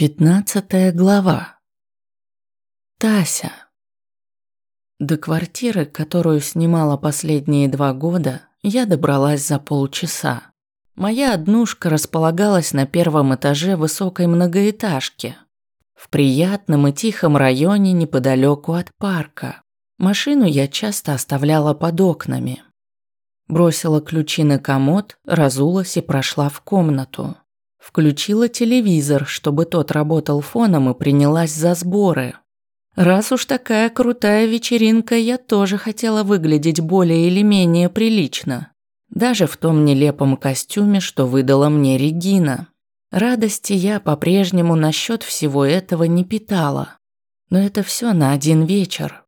Пятнадцатая глава. Тася. До квартиры, которую снимала последние два года, я добралась за полчаса. Моя однушка располагалась на первом этаже высокой многоэтажки, в приятном и тихом районе неподалеку от парка. Машину я часто оставляла под окнами. Бросила ключи на комод, разулась и прошла в комнату. Включила телевизор, чтобы тот работал фоном и принялась за сборы. Раз уж такая крутая вечеринка, я тоже хотела выглядеть более или менее прилично. Даже в том нелепом костюме, что выдала мне Регина. Радости я по-прежнему насчет всего этого не питала. Но это все на один вечер.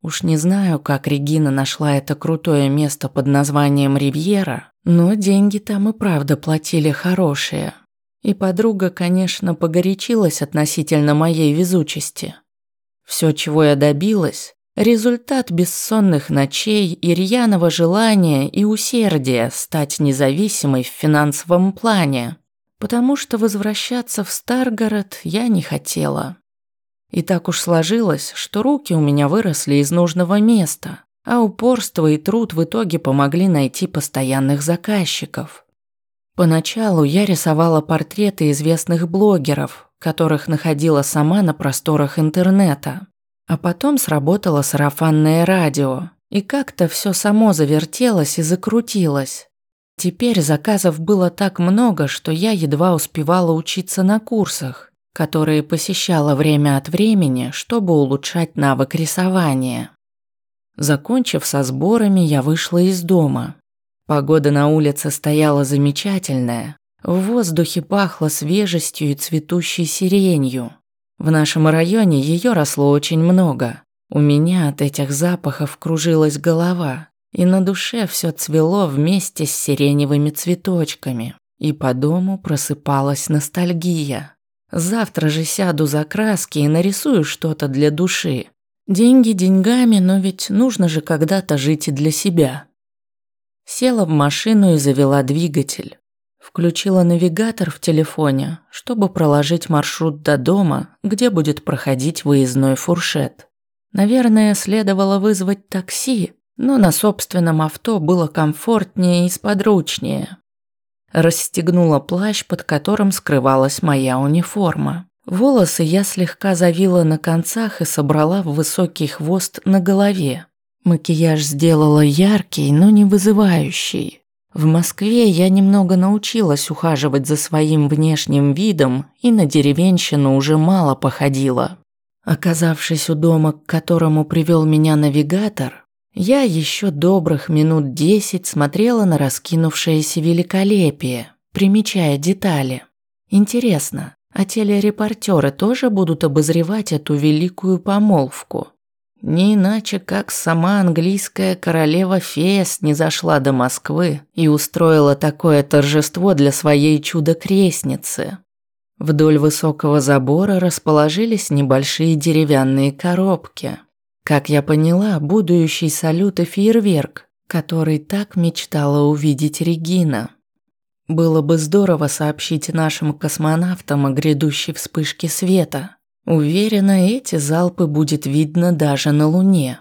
Уж не знаю, как Регина нашла это крутое место под названием Ривьера, но деньги там и правда платили хорошие. И подруга, конечно, погорячилась относительно моей везучести. Все, чего я добилась, результат бессонных ночей и рьяного желания и усердия стать независимой в финансовом плане, потому что возвращаться в Старгород я не хотела. И так уж сложилось, что руки у меня выросли из нужного места, а упорство и труд в итоге помогли найти постоянных заказчиков. Поначалу я рисовала портреты известных блогеров, которых находила сама на просторах интернета. А потом сработало сарафанное радио, и как-то все само завертелось и закрутилось. Теперь заказов было так много, что я едва успевала учиться на курсах, которые посещала время от времени, чтобы улучшать навык рисования. Закончив со сборами, я вышла из дома. Погода на улице стояла замечательная. В воздухе пахло свежестью и цветущей сиренью. В нашем районе ее росло очень много. У меня от этих запахов кружилась голова, и на душе все цвело вместе с сиреневыми цветочками. И по дому просыпалась ностальгия. Завтра же сяду за краски и нарисую что-то для души. Деньги деньгами, но ведь нужно же когда-то жить и для себя. Села в машину и завела двигатель. Включила навигатор в телефоне, чтобы проложить маршрут до дома, где будет проходить выездной фуршет. Наверное, следовало вызвать такси, но на собственном авто было комфортнее и сподручнее. Расстегнула плащ, под которым скрывалась моя униформа. Волосы я слегка завила на концах и собрала в высокий хвост на голове. Макияж сделала яркий, но не вызывающий. В Москве я немного научилась ухаживать за своим внешним видом и на деревенщину уже мало походила. Оказавшись у дома, к которому привел меня навигатор, я еще добрых минут десять смотрела на раскинувшееся великолепие, примечая детали. Интересно, а телерепортеры тоже будут обозревать эту великую помолвку? Не иначе, как сама английская королева-фея снизошла до Москвы и устроила такое торжество для своей чудо-крестницы. Вдоль высокого забора расположились небольшие деревянные коробки. Как я поняла, будущий салют и фейерверк, который так мечтала увидеть Регина. Было бы здорово сообщить нашим космонавтам о грядущей вспышке света – Уверена, эти залпы будет видно даже на Луне.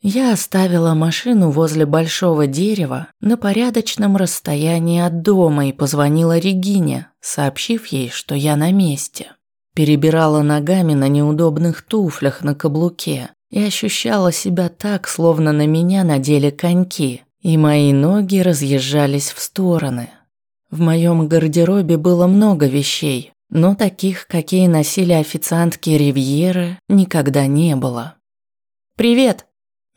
Я оставила машину возле большого дерева на порядочном расстоянии от дома и позвонила Регине, сообщив ей, что я на месте. Перебирала ногами на неудобных туфлях на каблуке и ощущала себя так, словно на меня надели коньки, и мои ноги разъезжались в стороны. В моем гардеробе было много вещей, но таких, какие носили официантки Ривьеры, никогда не было. «Привет!»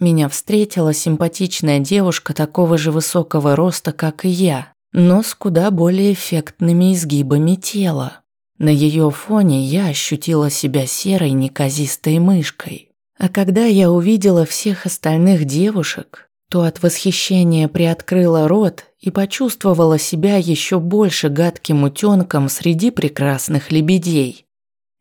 Меня встретила симпатичная девушка такого же высокого роста, как и я, но с куда более эффектными изгибами тела. На ее фоне я ощутила себя серой неказистой мышкой. А когда я увидела всех остальных девушек, то от восхищения приоткрыла рот и почувствовала себя еще больше гадким утенком среди прекрасных лебедей.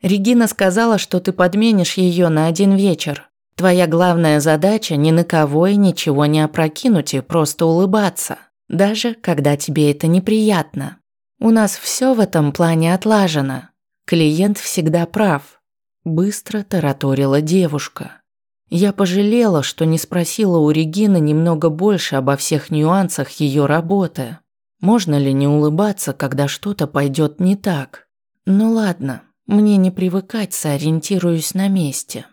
Регина сказала, что ты подменишь ее на один вечер. Твоя главная задача ни на кого и ничего не опрокинуть и просто улыбаться, даже когда тебе это неприятно. У нас все в этом плане отлажено. Клиент всегда прав. Быстро тараторила девушка. Я пожалела, что не спросила у Регины немного больше обо всех нюансах ее работы. Можно ли не улыбаться, когда что-то пойдет не так? Ну ладно, мне не привыкать, сориентируюсь на месте.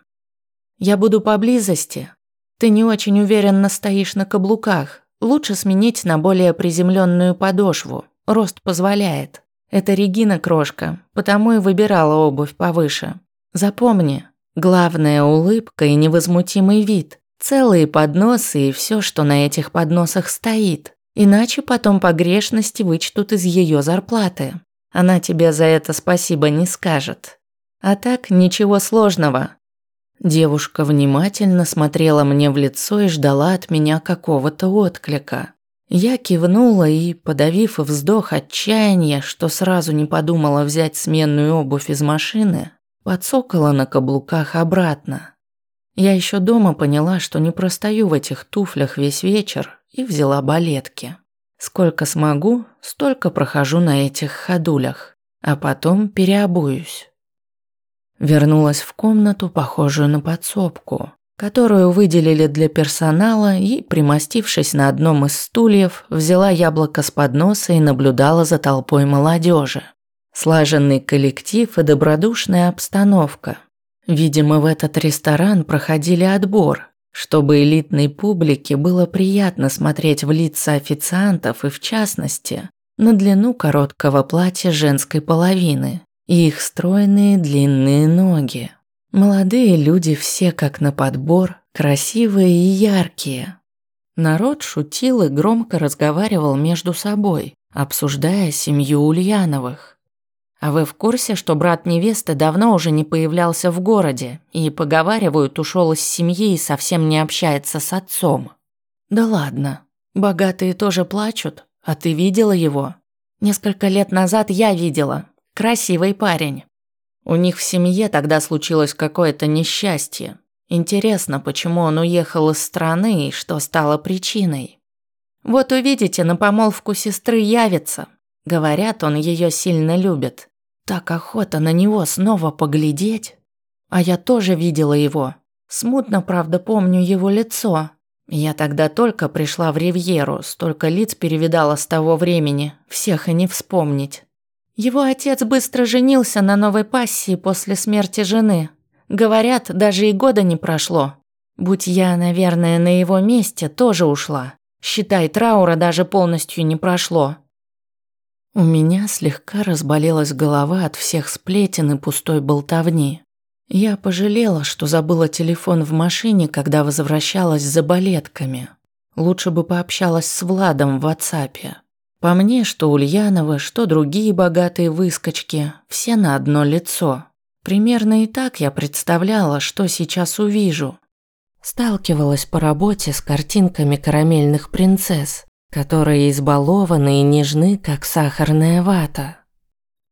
Я буду поблизости. Ты не очень уверенно стоишь на каблуках. Лучше сменить на более приземленную подошву. Рост позволяет. Это Регина крошка, потому и выбирала обувь повыше. Запомни, главная улыбка и невозмутимый вид. Целые подносы и все, что на этих подносах стоит. Иначе потом погрешности вычтут из ее зарплаты. Она тебе за это спасибо не скажет. А так ничего сложного. Девушка внимательно смотрела мне в лицо и ждала от меня какого-то отклика. Я кивнула и, подавив вздох отчаяния, что сразу не подумала взять сменную обувь из машины, подсокала на каблуках обратно. Я еще дома поняла, что не простою в этих туфлях весь вечер и взяла балетки. Сколько смогу, столько прохожу на этих ходулях, а потом переобуюсь. Вернулась в комнату, похожую на подсобку, которую выделили для персонала и, примостившись на одном из стульев, взяла яблоко с подноса и наблюдала за толпой молодежи. Слаженный коллектив и добродушная обстановка. Видимо, в этот ресторан проходили отбор, чтобы элитной публике было приятно смотреть в лица официантов и, в частности, на длину короткого платья женской половины и их стройные длинные ноги. Молодые люди все как на подбор, красивые и яркие. Народ шутил и громко разговаривал между собой, обсуждая семью Ульяновых. А вы в курсе, что брат невесты давно уже не появлялся в городе и, поговаривают, ушел из семьи и совсем не общается с отцом? Да ладно. Богатые тоже плачут. А ты видела его? Несколько лет назад я видела. Красивый парень. У них в семье тогда случилось какое-то несчастье. Интересно, почему он уехал из страны и что стало причиной. Вот увидите, на помолвку сестры явится. Говорят, он ее сильно любит. Так охота на него снова поглядеть. А я тоже видела его. Смутно, правда, помню его лицо. Я тогда только пришла в Ривьеру, столько лиц перевидала с того времени, всех и не вспомнить. Его отец быстро женился на новой пассии после смерти жены. Говорят, даже и года не прошло. Будь я, наверное, на его месте, тоже ушла. Считай, траура даже полностью не прошло. У меня слегка разболелась голова от всех сплетен и пустой болтовни. Я пожалела, что забыла телефон в машине, когда возвращалась за балетками. Лучше бы пообщалась с Владом в WhatsApp. По мне, что Ульяновы, что другие богатые выскочки, все на одно лицо. Примерно и так я представляла, что сейчас увижу. Сталкивалась по работе с картинками карамельных принцесс, которые избалованы и нежны, как сахарная вата.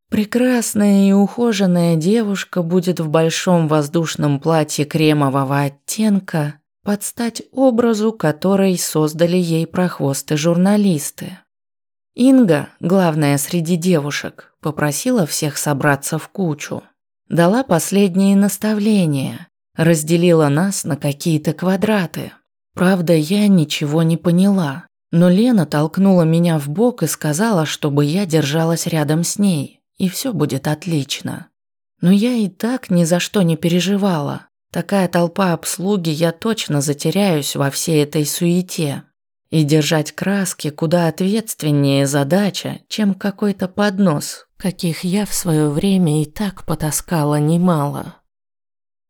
Прекрасная и ухоженная девушка будет в большом воздушном платье кремового оттенка под стать образу, который создали ей прохвосты журналисты. Инга, главная среди девушек, попросила всех собраться в кучу. Дала последние наставления, разделила нас на какие-то квадраты. Правда, я ничего не поняла. Но Лена толкнула меня в бок и сказала, чтобы я держалась рядом с ней, и все будет отлично. Но я и так ни за что не переживала. Такая толпа обслуги, я точно затеряюсь во всей этой суете. И держать краски куда ответственнее задача, чем какой-то поднос, каких я в свое время и так потаскала немало.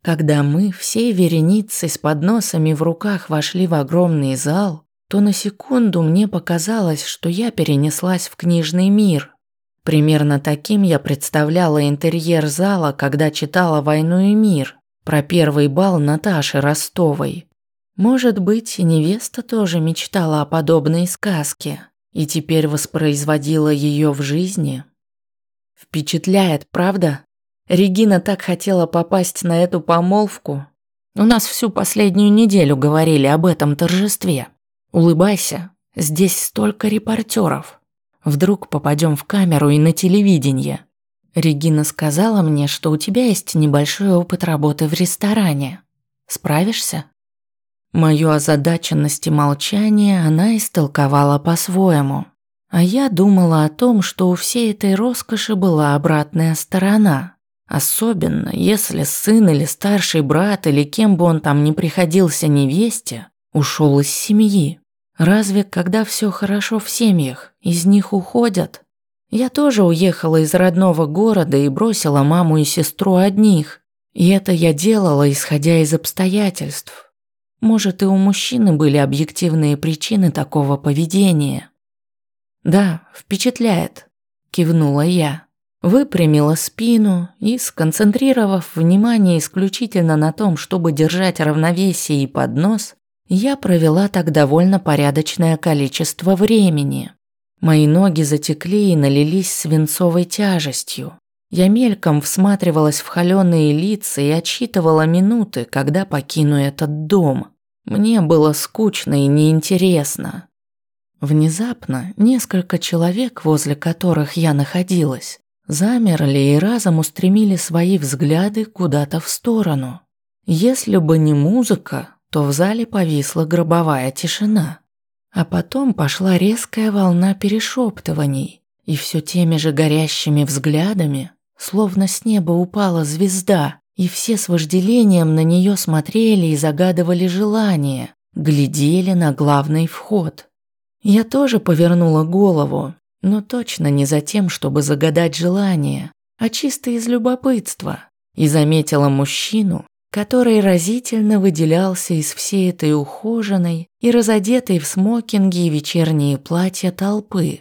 Когда мы всей вереницей с подносами в руках вошли в огромный зал, то на секунду мне показалось, что я перенеслась в книжный мир. Примерно таким я представляла интерьер зала, когда читала «Войну и мир» про первый бал Наташи Ростовой. Может быть, и невеста тоже мечтала о подобной сказке и теперь воспроизводила ее в жизни. Впечатляет, правда? Регина так хотела попасть на эту помолвку. У нас всю последнюю неделю говорили об этом торжестве. Улыбайся, здесь столько репортеров. Вдруг попадем в камеру и на телевидение. Регина сказала мне, что у тебя есть небольшой опыт работы в ресторане. Справишься? Мою озадаченность и молчание она истолковала по-своему. А я думала о том, что у всей этой роскоши была обратная сторона. Особенно, если сын или старший брат, или кем бы он там ни приходился невесте, ушел из семьи. Разве когда все хорошо в семьях, из них уходят? Я тоже уехала из родного города и бросила маму и сестру одних. И это я делала, исходя из обстоятельств. Может, и у мужчины были объективные причины такого поведения. «Да, впечатляет», – кивнула я. Выпрямила спину и, сконцентрировав внимание исключительно на том, чтобы держать равновесие и поднос, я провела так довольно порядочное количество времени. Мои ноги затекли и налились свинцовой тяжестью. Я мельком всматривалась в холёные лица и отсчитывала минуты, когда покину этот дом. Мне было скучно и неинтересно. Внезапно несколько человек, возле которых я находилась, замерли и разом устремили свои взгляды куда-то в сторону. Если бы не музыка, то в зале повисла гробовая тишина. А потом пошла резкая волна перешептываний, и все теми же горящими взглядами, словно с неба упала звезда, и все с вожделением на нее смотрели и загадывали желание, глядели на главный вход – я тоже повернула голову, но точно не за тем, чтобы загадать желание, а чисто из любопытства, и заметила мужчину, который разительно выделялся из всей этой ухоженной и разодетой в смокинги и вечерние платья толпы.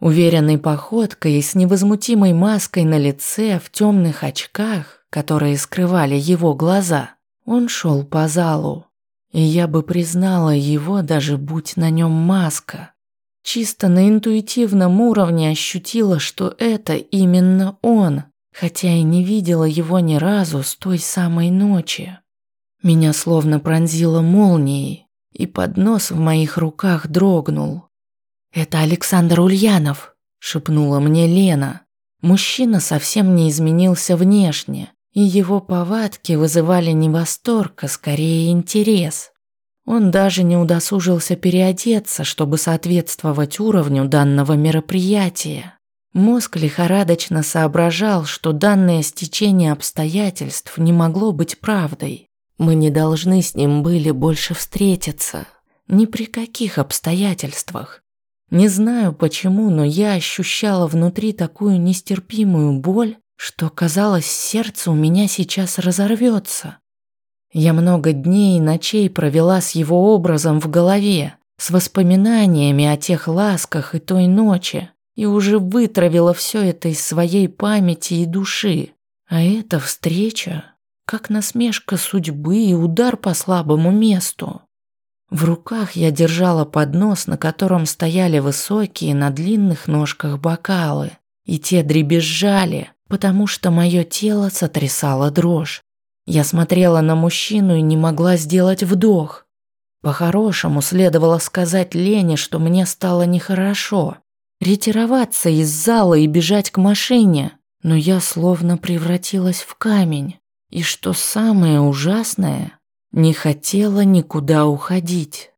Уверенной походкой и с невозмутимой маской на лице в темных очках, которые скрывали его глаза, он шел по залу. И я бы признала его, даже будь на нем маска. Чисто на интуитивном уровне ощутила, что это именно он, хотя и не видела его ни разу с той самой ночи. Меня словно пронзило молнией, и поднос в моих руках дрогнул. «Это Александр Ульянов», – шепнула мне Лена. Мужчина совсем не изменился внешне, и его повадки вызывали не восторг, а скорее интерес. Он даже не удосужился переодеться, чтобы соответствовать уровню данного мероприятия. Мозг лихорадочно соображал, что данное стечение обстоятельств не могло быть правдой. Мы не должны с ним были больше встретиться. Ни при каких обстоятельствах. Не знаю почему, но я ощущала внутри такую нестерпимую боль, что казалось, сердце у меня сейчас разорвется. Я много дней и ночей провела с его образом в голове, с воспоминаниями о тех ласках и той ночи, и уже вытравила все это из своей памяти и души. А эта встреча, как насмешка судьбы и удар по слабому месту. В руках я держала поднос, на котором стояли высокие на длинных ножках бокалы, и те дребезжали, потому что мое тело сотрясало дрожь. Я смотрела на мужчину и не могла сделать вдох. По-хорошему следовало сказать Лене, что мне стало нехорошо. Ретироваться из зала и бежать к машине. Но я словно превратилась в камень. И что самое ужасное, не хотела никуда уходить.